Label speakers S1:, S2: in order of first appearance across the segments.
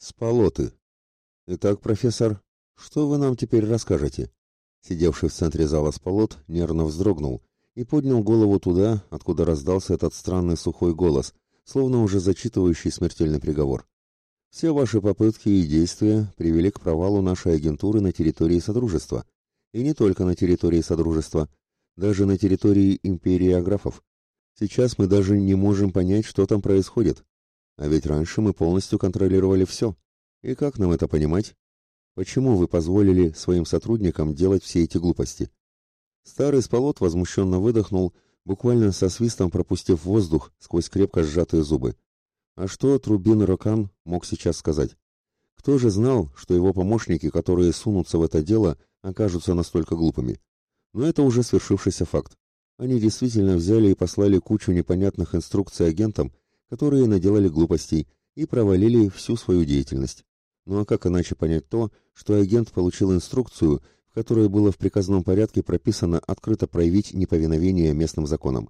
S1: Сполоты. Итак, профессор, что вы нам теперь расскажете? Сидевший в центре зала Сполот нервно вздрогнул и поднял голову туда, откуда раздался этот странный сухой голос, словно уже зачитывающий смертельный приговор. Все ваши попытки и действия привели к провалу нашей агентуры на территории Содружества. И не только на территории Содружества, даже на территории Империи Аграфов. Сейчас мы даже не можем понять, что там происходит. А ведь раньше мы полностью контролировали все. И как нам это понимать? Почему вы позволили своим сотрудникам делать все эти глупости? Старый сполот возмущенно выдохнул, буквально со свистом пропустив воздух сквозь крепко сжатые зубы. А что Трубин Рокан мог сейчас сказать? Кто же знал, что его помощники, которые сунутся в это дело, окажутся настолько глупыми? Но это уже свершившийся факт. Они действительно взяли и послали кучу непонятных инструкций агентам, которые наделали глупостей и провалили всю свою деятельность. Ну а как иначе понять то, что агент получил инструкцию, в которой было в приказном порядке прописано открыто проявить неповиновение местным законам?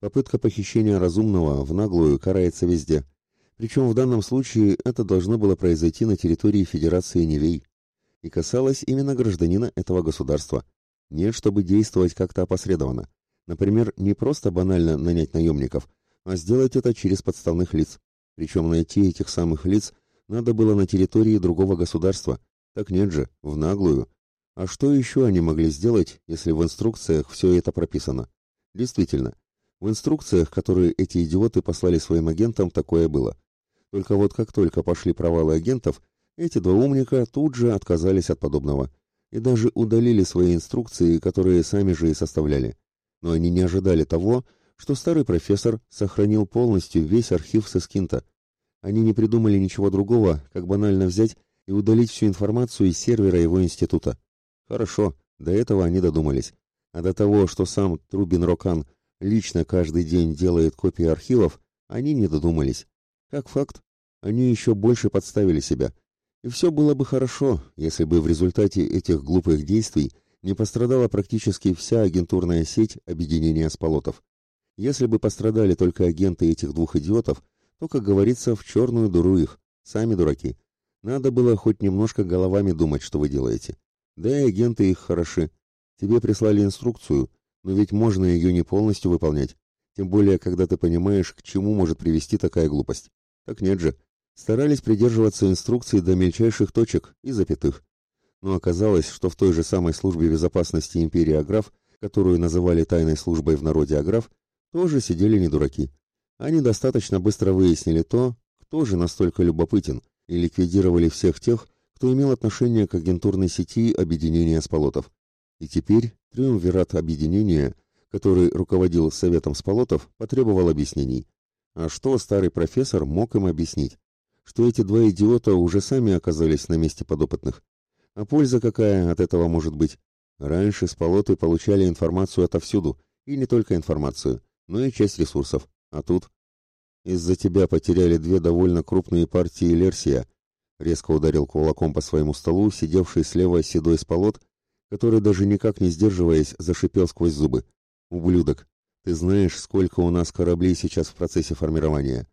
S1: Попытка похищения разумного в наглую карается везде. Причем в данном случае это должно было произойти на территории Федерации Невей. И касалось именно гражданина этого государства. Нет, чтобы действовать как-то опосредованно. Например, не просто банально нанять наемников, а сделать это через подставных лиц. Причем найти этих самых лиц надо было на территории другого государства. Так нет же, в наглую. А что еще они могли сделать, если в инструкциях все это прописано? Действительно, в инструкциях, которые эти идиоты послали своим агентам, такое было. Только вот как только пошли провалы агентов, эти два умника тут же отказались от подобного и даже удалили свои инструкции, которые сами же и составляли. Но они не ожидали того, что старый профессор сохранил полностью весь архив Сескинта. Они не придумали ничего другого, как банально взять и удалить всю информацию из сервера его института. Хорошо, до этого они додумались. А до того, что сам Трубин Рокан лично каждый день делает копии архивов, они не додумались. Как факт, они еще больше подставили себя. И все было бы хорошо, если бы в результате этих глупых действий не пострадала практически вся агентурная сеть объединения сполотов. Если бы пострадали только агенты этих двух идиотов, то, как говорится, в черную дуру их. Сами дураки. Надо было хоть немножко головами думать, что вы делаете. Да и агенты их хороши. Тебе прислали инструкцию, но ведь можно ее не полностью выполнять. Тем более, когда ты понимаешь, к чему может привести такая глупость. Так нет же. Старались придерживаться инструкции до мельчайших точек и запятых. Но оказалось, что в той же самой службе безопасности империи Аграф, которую называли тайной службой в народе Аграф, тоже сидели не дураки. Они достаточно быстро выяснили то, кто же настолько любопытен, и ликвидировали всех тех, кто имел отношение к агентурной сети объединения сполотов. И теперь триумвират объединения, который руководил Советом сполотов, потребовал объяснений. А что старый профессор мог им объяснить? Что эти два идиота уже сами оказались на месте подопытных. А польза какая от этого может быть? Раньше сполоты получали информацию отовсюду, и не только информацию но и часть ресурсов. А тут... Из-за тебя потеряли две довольно крупные партии Лерсия. Резко ударил кулаком по своему столу, сидевший слева седой сполот, который даже никак не сдерживаясь, зашипел сквозь зубы. «Ублюдок, ты знаешь, сколько у нас кораблей сейчас в процессе формирования?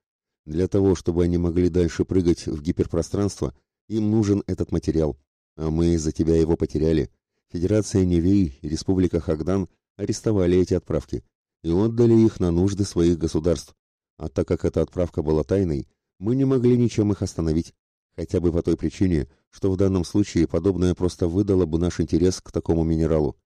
S1: Для того, чтобы они могли дальше прыгать в гиперпространство, им нужен этот материал. А мы из-за тебя его потеряли. Федерация Невей и Республика Хагдан арестовали эти отправки и отдали их на нужды своих государств. А так как эта отправка была тайной, мы не могли ничем их остановить, хотя бы по той причине, что в данном случае подобное просто выдало бы наш интерес к такому минералу.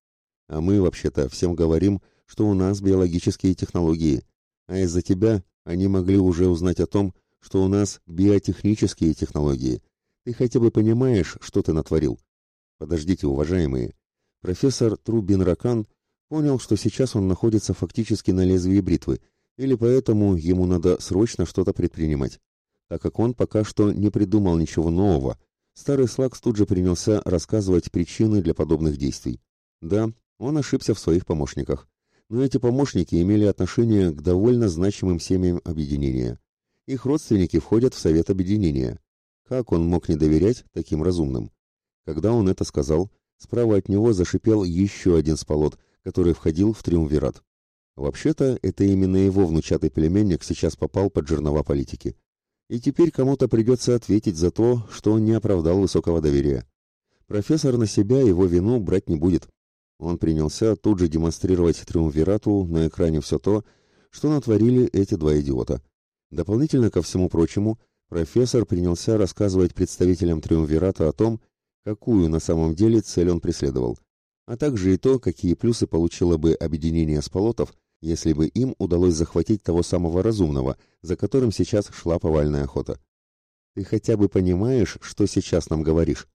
S1: А мы, вообще-то, всем говорим, что у нас биологические технологии, а из-за тебя они могли уже узнать о том, что у нас биотехнические технологии. Ты хотя бы понимаешь, что ты натворил? Подождите, уважаемые. Профессор Трубин Ракан Понял, что сейчас он находится фактически на лезвии бритвы, или поэтому ему надо срочно что-то предпринимать. Так как он пока что не придумал ничего нового, старый Слакс тут же принялся рассказывать причины для подобных действий. Да, он ошибся в своих помощниках, но эти помощники имели отношение к довольно значимым семьям объединения. Их родственники входят в совет объединения. Как он мог не доверять таким разумным? Когда он это сказал, справа от него зашипел еще один сполот, который входил в триумвират. Вообще-то, это именно его внучатый племянник сейчас попал под жернова политики. И теперь кому-то придется ответить за то, что он не оправдал высокого доверия. Профессор на себя его вину брать не будет. Он принялся тут же демонстрировать Триумвирату на экране все то, что натворили эти два идиота. Дополнительно ко всему прочему, профессор принялся рассказывать представителям Триумвирата о том, какую на самом деле цель он преследовал, а также и то, какие плюсы получило бы объединение сполотов, если бы им удалось захватить того самого разумного, за которым сейчас шла повальная охота. Ты хотя бы понимаешь, что сейчас нам говоришь?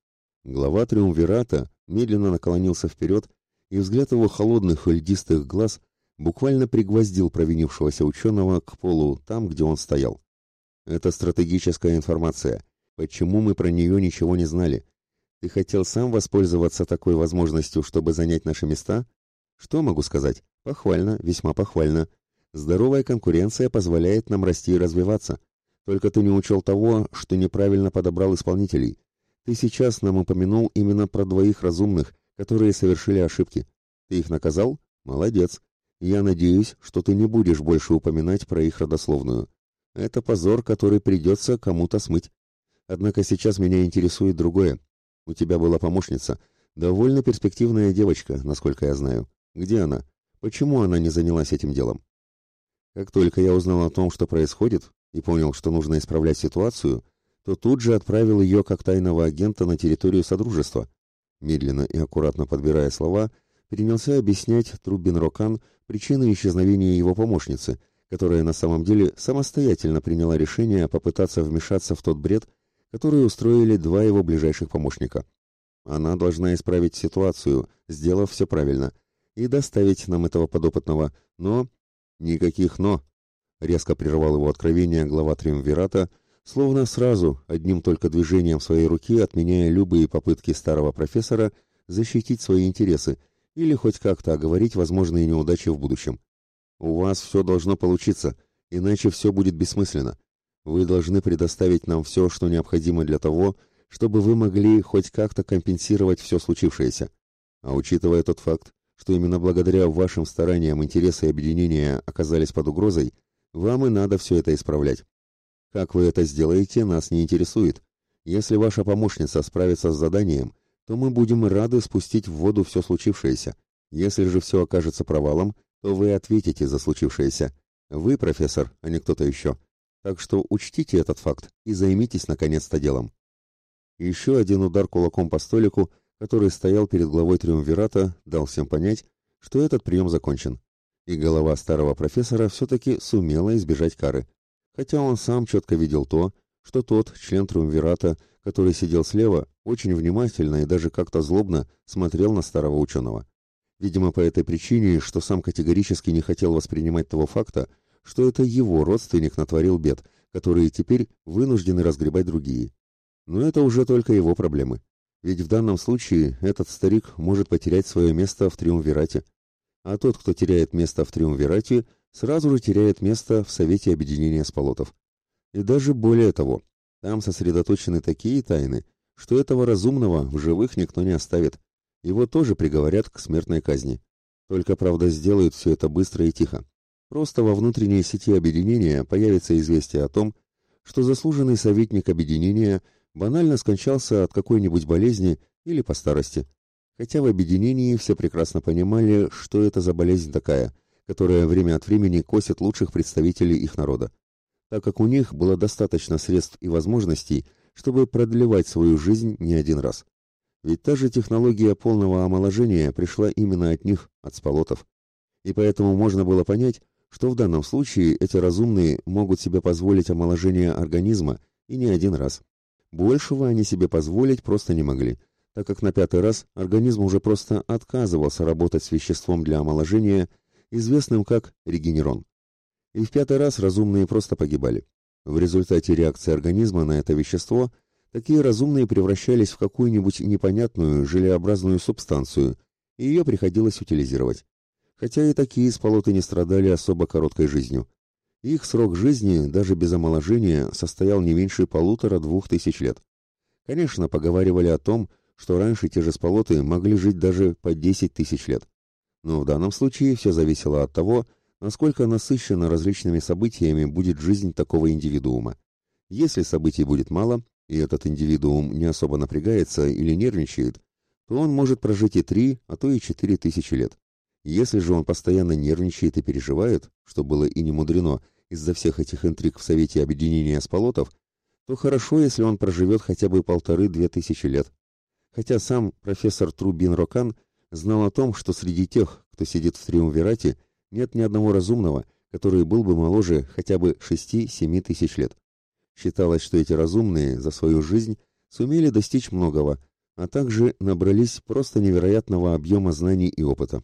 S1: Глава Триумвирата медленно наклонился вперед, и взгляд его холодных льдистых глаз буквально пригвоздил провинившегося ученого к полу там, где он стоял. Это стратегическая информация. Почему мы про нее ничего не знали? Ты хотел сам воспользоваться такой возможностью, чтобы занять наши места? Что могу сказать? Похвально, весьма похвально. Здоровая конкуренция позволяет нам расти и развиваться. Только ты не учел того, что неправильно подобрал исполнителей. Ты сейчас нам упомянул именно про двоих разумных, которые совершили ошибки. Ты их наказал? Молодец. Я надеюсь, что ты не будешь больше упоминать про их родословную. Это позор, который придется кому-то смыть. Однако сейчас меня интересует другое. У тебя была помощница, довольно перспективная девочка, насколько я знаю. Где она? Почему она не занялась этим делом? Как только я узнал о том, что происходит, и понял, что нужно исправлять ситуацию, то тут же отправил ее как тайного агента на территорию Содружества. Медленно и аккуратно подбирая слова, принялся объяснять Трубин Рокан причины исчезновения его помощницы, которая на самом деле самостоятельно приняла решение попытаться вмешаться в тот бред, который устроили два его ближайших помощника. Она должна исправить ситуацию, сделав все правильно, и доставить нам этого подопытного, но... Никаких «но», — резко прервал его откровение глава Триумвирата, словно сразу, одним только движением своей руки, отменяя любые попытки старого профессора защитить свои интересы или хоть как-то оговорить возможные неудачи в будущем. У вас все должно получиться, иначе все будет бессмысленно. Вы должны предоставить нам все, что необходимо для того, чтобы вы могли хоть как-то компенсировать все случившееся. А учитывая тот факт, что именно благодаря вашим стараниям интересы объединения оказались под угрозой, вам и надо все это исправлять. Как вы это сделаете, нас не интересует. Если ваша помощница справится с заданием, то мы будем рады спустить в воду все случившееся. Если же все окажется провалом, то вы ответите за случившееся. Вы, профессор, а не кто-то еще. Так что учтите этот факт и займитесь наконец-то делом. Еще один удар кулаком по столику, который стоял перед главой Триумвирата, дал всем понять, что этот прием закончен. И голова старого профессора все-таки сумела избежать кары. Хотя он сам четко видел то, что тот, член Триумвирата, который сидел слева, очень внимательно и даже как-то злобно смотрел на старого ученого. Видимо, по этой причине, что сам категорически не хотел воспринимать того факта, что это его родственник натворил бед, которые теперь вынуждены разгребать другие. Но это уже только его проблемы. Ведь в данном случае этот старик может потерять свое место в Триумвирате. А тот, кто теряет место в Триумвирате, сразу же теряет место в Совете Объединения Сполотов. И даже более того, там сосредоточены такие тайны, что этого разумного в живых никто не оставит. Его тоже приговорят к смертной казни. Только, правда, сделают все это быстро и тихо. Просто во внутренней сети объединения появится известие о том, что заслуженный советник объединения банально скончался от какой-нибудь болезни или по старости. Хотя в объединении все прекрасно понимали, что это за болезнь такая, которая время от времени косит лучших представителей их народа так как у них было достаточно средств и возможностей, чтобы продлевать свою жизнь не один раз. Ведь та же технология полного омоложения пришла именно от них, от сполотов. И поэтому можно было понять, что в данном случае эти разумные могут себе позволить омоложение организма и не один раз. Большего они себе позволить просто не могли, так как на пятый раз организм уже просто отказывался работать с веществом для омоложения, известным как регенерон и в пятый раз разумные просто погибали. В результате реакции организма на это вещество такие разумные превращались в какую-нибудь непонятную желеобразную субстанцию, и ее приходилось утилизировать. Хотя и такие сполоты не страдали особо короткой жизнью. Их срок жизни, даже без омоложения, состоял не меньше полутора-двух тысяч лет. Конечно, поговаривали о том, что раньше те же сполоты могли жить даже по 10 тысяч лет. Но в данном случае все зависело от того, насколько насыщена различными событиями будет жизнь такого индивидуума. Если событий будет мало, и этот индивидуум не особо напрягается или нервничает, то он может прожить и три, а то и четыре тысячи лет. Если же он постоянно нервничает и переживает, что было и не мудрено из-за всех этих интриг в Совете Объединения Сполотов, то хорошо, если он проживет хотя бы полторы-две тысячи лет. Хотя сам профессор Трубин Рокан знал о том, что среди тех, кто сидит в Триумвирате, нет ни одного разумного, который был бы моложе хотя бы шести-семи тысяч лет. Считалось, что эти разумные за свою жизнь сумели достичь многого, а также набрались просто невероятного объема знаний и опыта.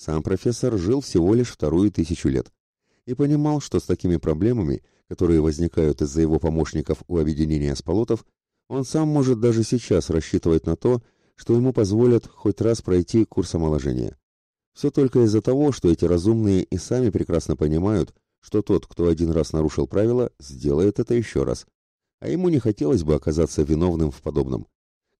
S1: Сам профессор жил всего лишь вторую тысячу лет и понимал, что с такими проблемами, которые возникают из-за его помощников у объединения сполотов, он сам может даже сейчас рассчитывать на то, что ему позволят хоть раз пройти курс омоложения. Все только из-за того, что эти разумные и сами прекрасно понимают, что тот, кто один раз нарушил правила, сделает это еще раз. А ему не хотелось бы оказаться виновным в подобном.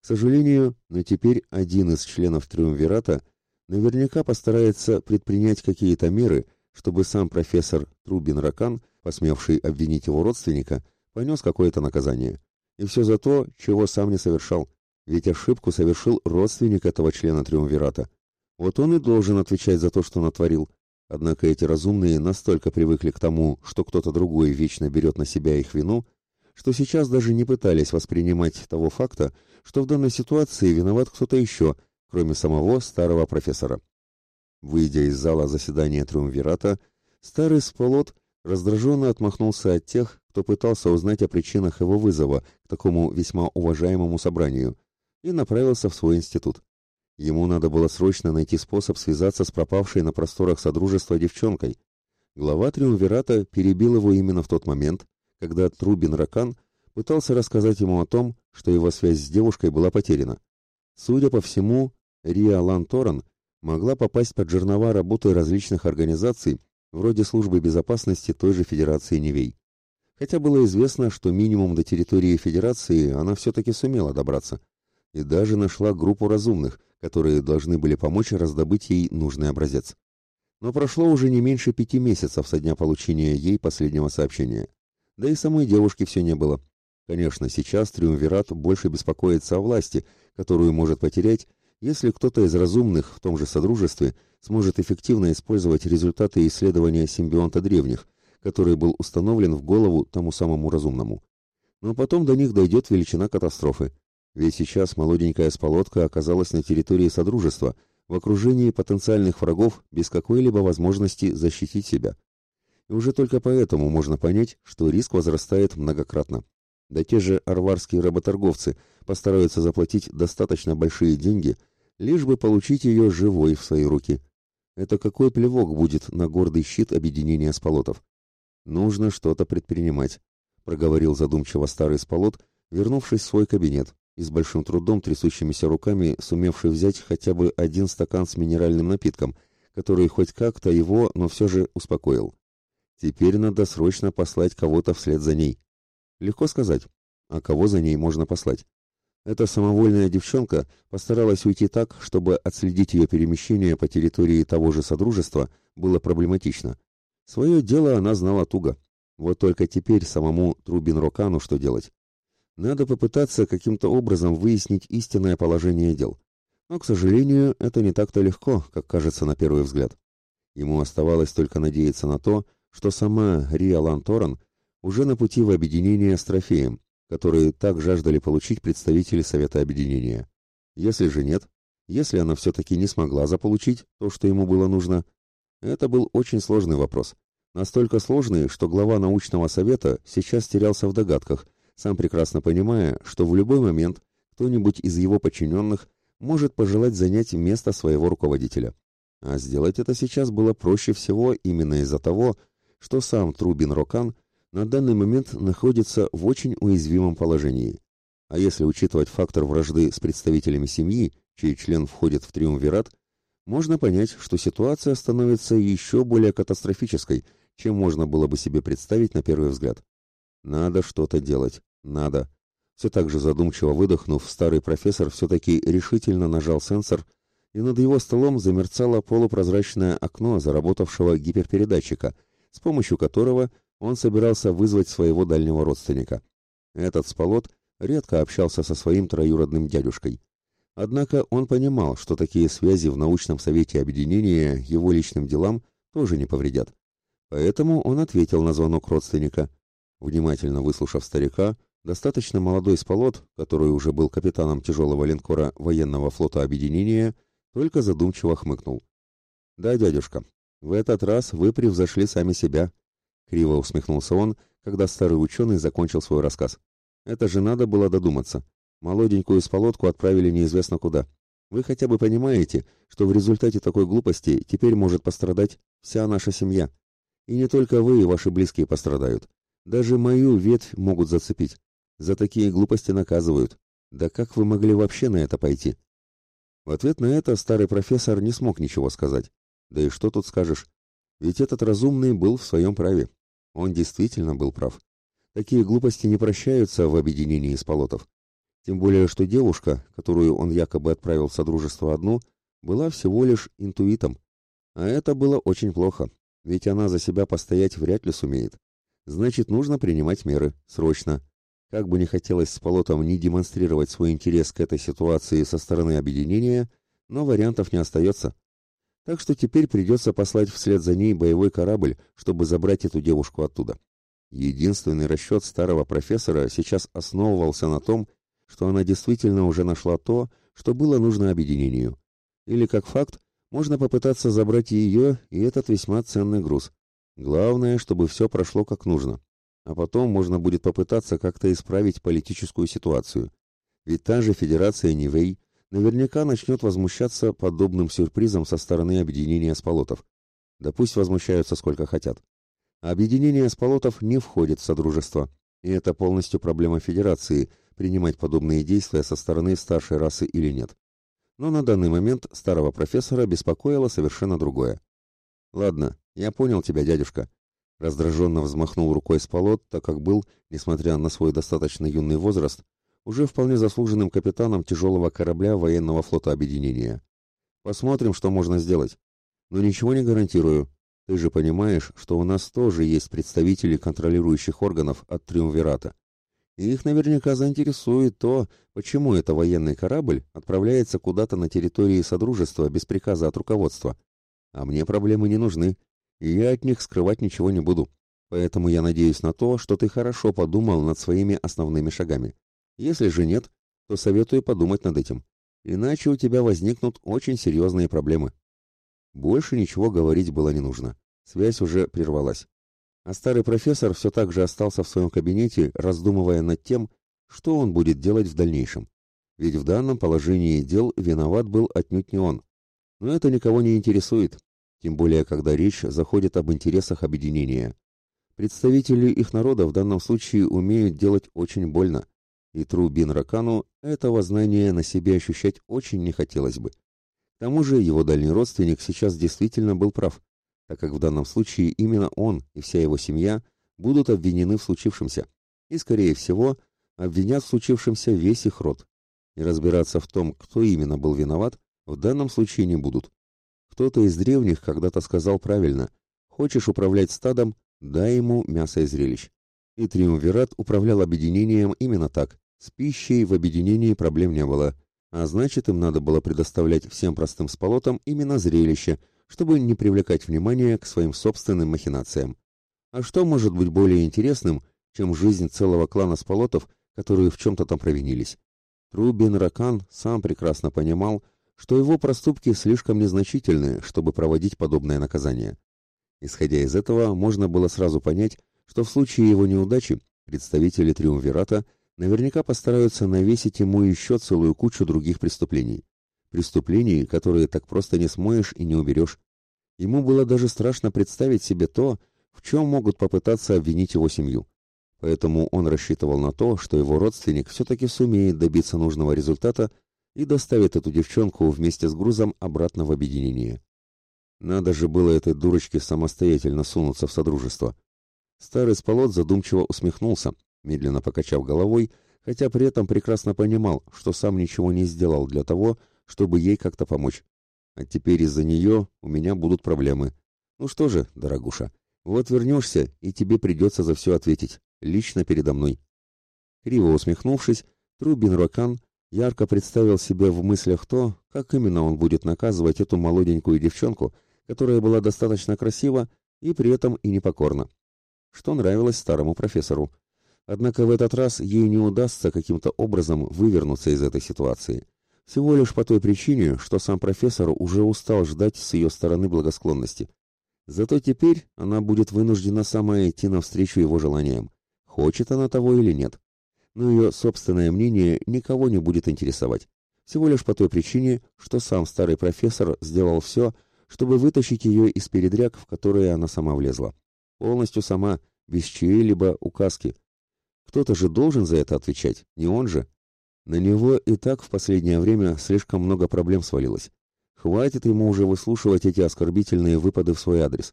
S1: К сожалению, но теперь один из членов Триумвирата наверняка постарается предпринять какие-то меры, чтобы сам профессор Трубин Ракан, посмевший обвинить его родственника, понес какое-то наказание. И все за то, чего сам не совершал. Ведь ошибку совершил родственник этого члена Триумвирата. Вот он и должен отвечать за то, что натворил. Однако эти разумные настолько привыкли к тому, что кто-то другой вечно берет на себя их вину, что сейчас даже не пытались воспринимать того факта, что в данной ситуации виноват кто-то еще, кроме самого старого профессора. Выйдя из зала заседания Триумвирата, старый сполот раздраженно отмахнулся от тех, кто пытался узнать о причинах его вызова к такому весьма уважаемому собранию, и направился в свой институт. Ему надо было срочно найти способ связаться с пропавшей на просторах Содружества девчонкой. Глава Триумвирата перебил его именно в тот момент, когда Трубин Ракан пытался рассказать ему о том, что его связь с девушкой была потеряна. Судя по всему, Риа Ланторан могла попасть под жернова работы различных организаций, вроде службы безопасности той же Федерации Невей. Хотя было известно, что минимум до территории Федерации она все-таки сумела добраться. И даже нашла группу разумных – которые должны были помочь раздобыть ей нужный образец. Но прошло уже не меньше пяти месяцев со дня получения ей последнего сообщения. Да и самой девушки все не было. Конечно, сейчас Триумвират больше беспокоится о власти, которую может потерять, если кто-то из разумных в том же Содружестве сможет эффективно использовать результаты исследования симбионта древних, который был установлен в голову тому самому разумному. Но потом до них дойдет величина катастрофы. Ведь сейчас молоденькая сполотка оказалась на территории Содружества, в окружении потенциальных врагов без какой-либо возможности защитить себя. И уже только поэтому можно понять, что риск возрастает многократно. Да те же арварские работорговцы постараются заплатить достаточно большие деньги, лишь бы получить ее живой в свои руки. Это какой плевок будет на гордый щит объединения сполотов. Нужно что-то предпринимать, проговорил задумчиво старый сполот, вернувшись в свой кабинет, и с большим трудом трясущимися руками сумевший взять хотя бы один стакан с минеральным напитком, который хоть как-то его, но все же успокоил. Теперь надо срочно послать кого-то вслед за ней. Легко сказать, а кого за ней можно послать? Эта самовольная девчонка постаралась уйти так, чтобы отследить ее перемещение по территории того же Содружества было проблематично. Свое дело она знала туго. Вот только теперь самому Трубин Рокану что делать? Надо попытаться каким-то образом выяснить истинное положение дел. Но, к сожалению, это не так-то легко, как кажется на первый взгляд. Ему оставалось только надеяться на то, что сама Риа Ланторан уже на пути в объединение с трофеем, который так жаждали получить представители Совета Объединения. Если же нет, если она все-таки не смогла заполучить то, что ему было нужно, это был очень сложный вопрос. Настолько сложный, что глава научного совета сейчас терялся в догадках – сам прекрасно понимая, что в любой момент кто-нибудь из его подчиненных может пожелать занять место своего руководителя. А сделать это сейчас было проще всего именно из-за того, что сам Трубин Рокан на данный момент находится в очень уязвимом положении. А если учитывать фактор вражды с представителями семьи, чей член входит в триумвират, можно понять, что ситуация становится еще более катастрофической, чем можно было бы себе представить на первый взгляд. Надо что-то делать. Надо. Все так же задумчиво выдохнув, старый профессор все-таки решительно нажал сенсор, и над его столом замерцало полупрозрачное окно заработавшего гиперпередатчика, с помощью которого он собирался вызвать своего дальнего родственника. Этот Спалот редко общался со своим троюродным дядюшкой. Однако он понимал, что такие связи в научном совете объединения его личным делам тоже не повредят. Поэтому он ответил на звонок родственника. Внимательно выслушав старика, достаточно молодой Спалот, который уже был капитаном тяжелого линкора военного флота объединения, только задумчиво хмыкнул. «Да, дядюшка, в этот раз вы превзошли сами себя», — криво усмехнулся он, когда старый ученый закончил свой рассказ. «Это же надо было додуматься. Молоденькую сполотку отправили неизвестно куда. Вы хотя бы понимаете, что в результате такой глупости теперь может пострадать вся наша семья. И не только вы и ваши близкие пострадают. Даже мою ветвь могут зацепить. За такие глупости наказывают. Да как вы могли вообще на это пойти? В ответ на это старый профессор не смог ничего сказать. Да и что тут скажешь? Ведь этот разумный был в своем праве. Он действительно был прав. Такие глупости не прощаются в объединении из полотов. Тем более, что девушка, которую он якобы отправил в Содружество одну, была всего лишь интуитом. А это было очень плохо, ведь она за себя постоять вряд ли сумеет. Значит, нужно принимать меры, срочно. Как бы не хотелось с Полотом не демонстрировать свой интерес к этой ситуации со стороны объединения, но вариантов не остается. Так что теперь придется послать вслед за ней боевой корабль, чтобы забрать эту девушку оттуда. Единственный расчет старого профессора сейчас основывался на том, что она действительно уже нашла то, что было нужно объединению. Или, как факт, можно попытаться забрать ее и этот весьма ценный груз. Главное, чтобы все прошло как нужно. А потом можно будет попытаться как-то исправить политическую ситуацию. Ведь та же Федерация Нивей наверняка начнет возмущаться подобным сюрпризом со стороны объединения сполотов. Да пусть возмущаются сколько хотят. Объединение сполотов не входит в Содружество, и это полностью проблема Федерации, принимать подобные действия со стороны старшей расы или нет. Но на данный момент старого профессора беспокоило совершенно другое. «Ладно, я понял тебя, дядюшка», — раздраженно взмахнул рукой Спалот, так как был, несмотря на свой достаточно юный возраст, уже вполне заслуженным капитаном тяжелого корабля военного флота объединения. «Посмотрим, что можно сделать. Но ничего не гарантирую. Ты же понимаешь, что у нас тоже есть представители контролирующих органов от Триумвирата. И их наверняка заинтересует то, почему это военный корабль отправляется куда-то на территории Содружества без приказа от руководства. А мне проблемы не нужны, и я от них скрывать ничего не буду. Поэтому я надеюсь на то, что ты хорошо подумал над своими основными шагами. Если же нет, то советую подумать над этим. Иначе у тебя возникнут очень серьезные проблемы. Больше ничего говорить было не нужно. Связь уже прервалась. А старый профессор все так же остался в своем кабинете, раздумывая над тем, что он будет делать в дальнейшем. Ведь в данном положении дел виноват был отнюдь не он. Но это никого не интересует, тем более когда речь заходит об интересах объединения. Представители их народа в данном случае умеют делать очень больно, и Трубин Ракану этого знания на себе ощущать очень не хотелось бы. К тому же его дальний родственник сейчас действительно был прав так как в данном случае именно он и вся его семья будут обвинены в случившемся, и, скорее всего, обвинят в случившемся весь их род. И разбираться в том, кто именно был виноват, в данном случае не будут. Кто-то из древних когда-то сказал правильно «Хочешь управлять стадом, дай ему мясо и зрелищ». И Триумвират управлял объединением именно так. С пищей в объединении проблем не было, а значит, им надо было предоставлять всем простым сполотам именно зрелище – чтобы не привлекать внимание к своим собственным махинациям. А что может быть более интересным, чем жизнь целого клана сполотов, которые в чем-то там провинились? Трубин Ракан сам прекрасно понимал, что его проступки слишком незначительны, чтобы проводить подобное наказание. Исходя из этого, можно было сразу понять, что в случае его неудачи представители Триумвирата наверняка постараются навесить ему еще целую кучу других преступлений преступлений, которые так просто не смоешь и не уберешь. Ему было даже страшно представить себе то, в чем могут попытаться обвинить его семью. Поэтому он рассчитывал на то, что его родственник все-таки сумеет добиться нужного результата и доставит эту девчонку вместе с грузом обратно в объединение. Надо же было этой дурочке самостоятельно сунуться в содружество. Старый сполот задумчиво усмехнулся, медленно покачав головой, хотя при этом прекрасно понимал, что сам ничего не сделал для того, чтобы ей как-то помочь. А теперь из-за нее у меня будут проблемы. Ну что же, дорогуша, Вот вернешься, и тебе придется за все ответить, лично передо мной. Криво усмехнувшись, Трубин Рокан ярко представил себе в мыслях то, как именно он будет наказывать эту молоденькую девчонку, которая была достаточно красива и при этом и непокорна, что нравилось старому профессору. Однако в этот раз ей не удастся каким-то образом вывернуться из этой ситуации. Всего лишь по той причине, что сам профессор уже устал ждать с ее стороны благосклонности. Зато теперь она будет вынуждена сама идти навстречу его желаниям, хочет она того или нет. Но ее собственное мнение никого не будет интересовать. Всего лишь по той причине, что сам старый профессор сделал все, чтобы вытащить ее из передряг, в которые она сама влезла. Полностью сама, без чьей-либо указки. Кто-то же должен за это отвечать, не он же. На него и так в последнее время слишком много проблем свалилось. Хватит ему уже выслушивать эти оскорбительные выпады в свой адрес.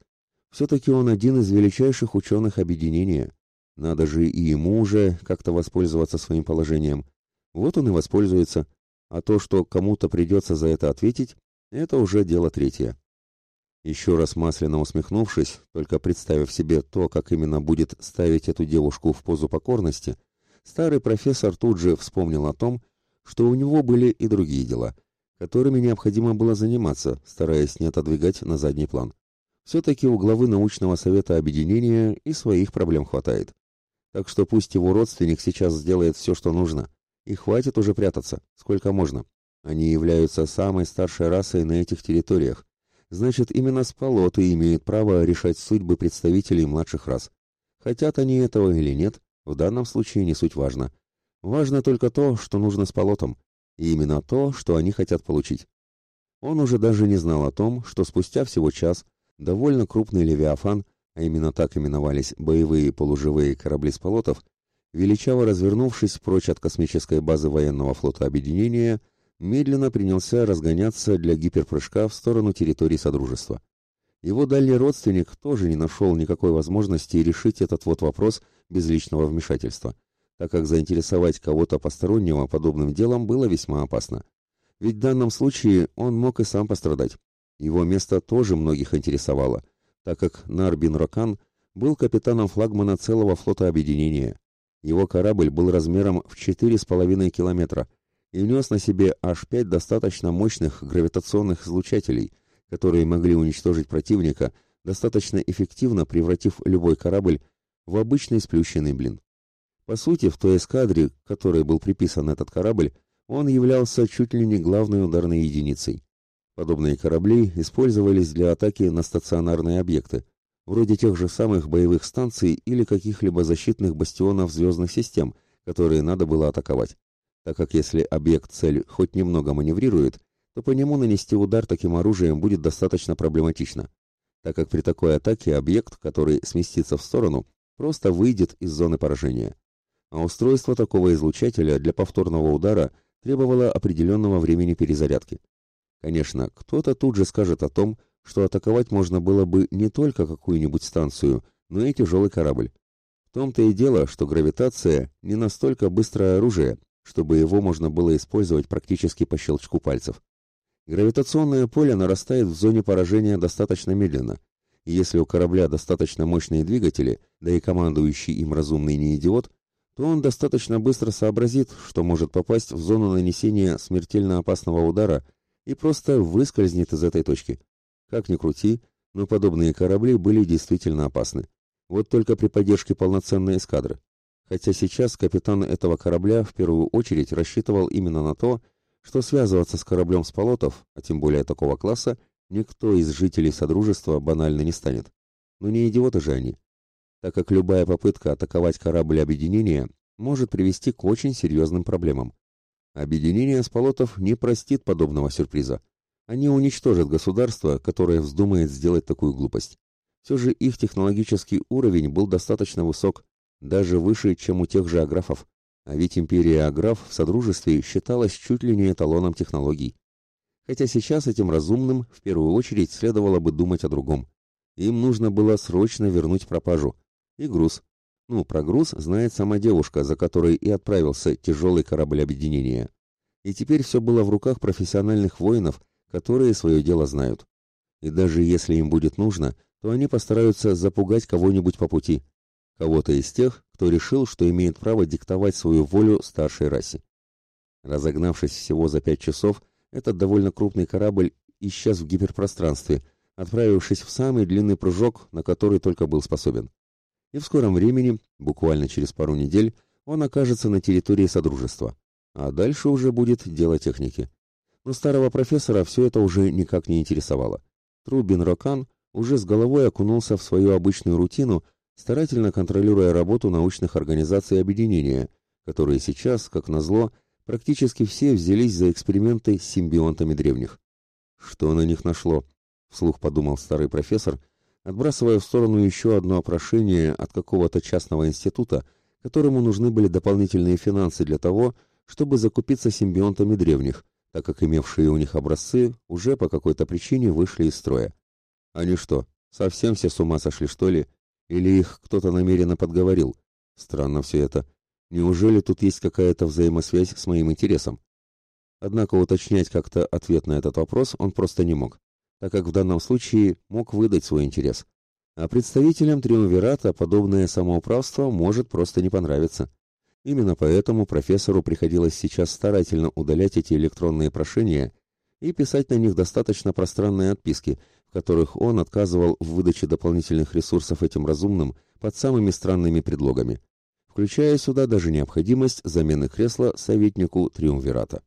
S1: Все-таки он один из величайших ученых объединения. Надо же и ему уже как-то воспользоваться своим положением. Вот он и воспользуется. А то, что кому-то придется за это ответить, это уже дело третье. Еще раз масляно усмехнувшись, только представив себе то, как именно будет ставить эту девушку в позу покорности, старый профессор тут же вспомнил о том, что у него были и другие дела, которыми необходимо было заниматься, стараясь не отодвигать на задний план. Все-таки у главы научного совета объединения и своих проблем хватает. Так что пусть его родственник сейчас сделает все, что нужно, и хватит уже прятаться, сколько можно. Они являются самой старшей расой на этих территориях, значит, именно сполоты имеют право решать судьбы представителей младших рас. Хотят они этого или нет, в данном случае не суть важно. Важно только то, что нужно с полотом, и именно то, что они хотят получить. Он уже даже не знал о том, что спустя всего час довольно крупный Левиафан, а именно так именовались боевые полуживые корабли сполотов, величаво развернувшись прочь от космической базы военного флота объединения, медленно принялся разгоняться для гиперпрыжка в сторону территории Содружества. Его дальний родственник тоже не нашел никакой возможности решить этот вот вопрос без личного вмешательства, так как заинтересовать кого-то постороннего подобным делом было весьма опасно. Ведь в данном случае он мог и сам пострадать. Его место тоже многих интересовало, так как Нарбин Рокан был капитаном флагмана целого флота объединения. Его корабль был размером в 4,5 километра – и нес на себе аж пять достаточно мощных гравитационных излучателей, которые могли уничтожить противника, достаточно эффективно превратив любой корабль в обычный сплющенный блин. По сути, в той эскадре, которой был приписан этот корабль, он являлся чуть ли не главной ударной единицей. Подобные корабли использовались для атаки на стационарные объекты, вроде тех же самых боевых станций или каких-либо защитных бастионов звездных систем, которые надо было атаковать так как если объект-цель хоть немного маневрирует, то по нему нанести удар таким оружием будет достаточно проблематично, так как при такой атаке объект, который сместится в сторону, просто выйдет из зоны поражения. А устройство такого излучателя для повторного удара требовало определенного времени перезарядки. Конечно, кто-то тут же скажет о том, что атаковать можно было бы не только какую-нибудь станцию, но и тяжелый корабль. В том-то и дело, что гравитация не настолько быстрое оружие, чтобы его можно было использовать практически по щелчку пальцев. Гравитационное поле нарастает в зоне поражения достаточно медленно, и если у корабля достаточно мощные двигатели, да и командующий им разумный не идиот, то он достаточно быстро сообразит, что может попасть в зону нанесения смертельно опасного удара и просто выскользнет из этой точки. Как ни крути, но подобные корабли были действительно опасны. Вот только при поддержке полноценной эскадры хотя сейчас капитан этого корабля в первую очередь рассчитывал именно на то, что связываться с кораблем с полотов, а тем более такого класса, никто из жителей Содружества банально не станет. Но не идиоты же они, так как любая попытка атаковать корабль объединения может привести к очень серьезным проблемам. Объединение Сполотов не простит подобного сюрприза. Они уничтожат государство, которое вздумает сделать такую глупость. Все же их технологический уровень был достаточно высок, даже выше, чем у тех же аграфов. А ведь империя аграф в Содружестве считалась чуть ли не эталоном технологий. Хотя сейчас этим разумным в первую очередь следовало бы думать о другом. Им нужно было срочно вернуть пропажу. И груз. Ну, про груз знает сама девушка, за которой и отправился тяжелый корабль объединения. И теперь все было в руках профессиональных воинов, которые свое дело знают. И даже если им будет нужно, то они постараются запугать кого-нибудь по пути, кого-то из тех, кто решил, что имеет право диктовать свою волю старшей расе. Разогнавшись всего за пять часов, этот довольно крупный корабль исчез в гиперпространстве, отправившись в самый длинный прыжок, на который только был способен. И в скором времени, буквально через пару недель, он окажется на территории Содружества. А дальше уже будет дело техники. Но старого профессора все это уже никак не интересовало. Трубин Рокан уже с головой окунулся в свою обычную рутину, старательно контролируя работу научных организаций объединения, которые сейчас, как назло, практически все взялись за эксперименты с симбионтами древних. Что на них нашло? Вслух подумал старый профессор, отбрасывая в сторону еще одно опрошение от какого-то частного института, которому нужны были дополнительные финансы для того, чтобы закупиться симбионтами древних, так как имевшие у них образцы уже по какой-то причине вышли из строя. Они что, совсем все с ума сошли, что ли? Или их кто-то намеренно подговорил? Странно все это. Неужели тут есть какая-то взаимосвязь с моим интересом? Однако уточнять как-то ответ на этот вопрос он просто не мог, так как в данном случае мог выдать свой интерес. А представителям Триумвирата подобное самоуправство может просто не понравиться. Именно поэтому профессору приходилось сейчас старательно удалять эти электронные прошения и писать на них достаточно пространные отписки, в которых он отказывал в выдаче дополнительных ресурсов этим разумным под самыми странными предлогами, включая сюда даже необходимость замены кресла советнику Триумвирата.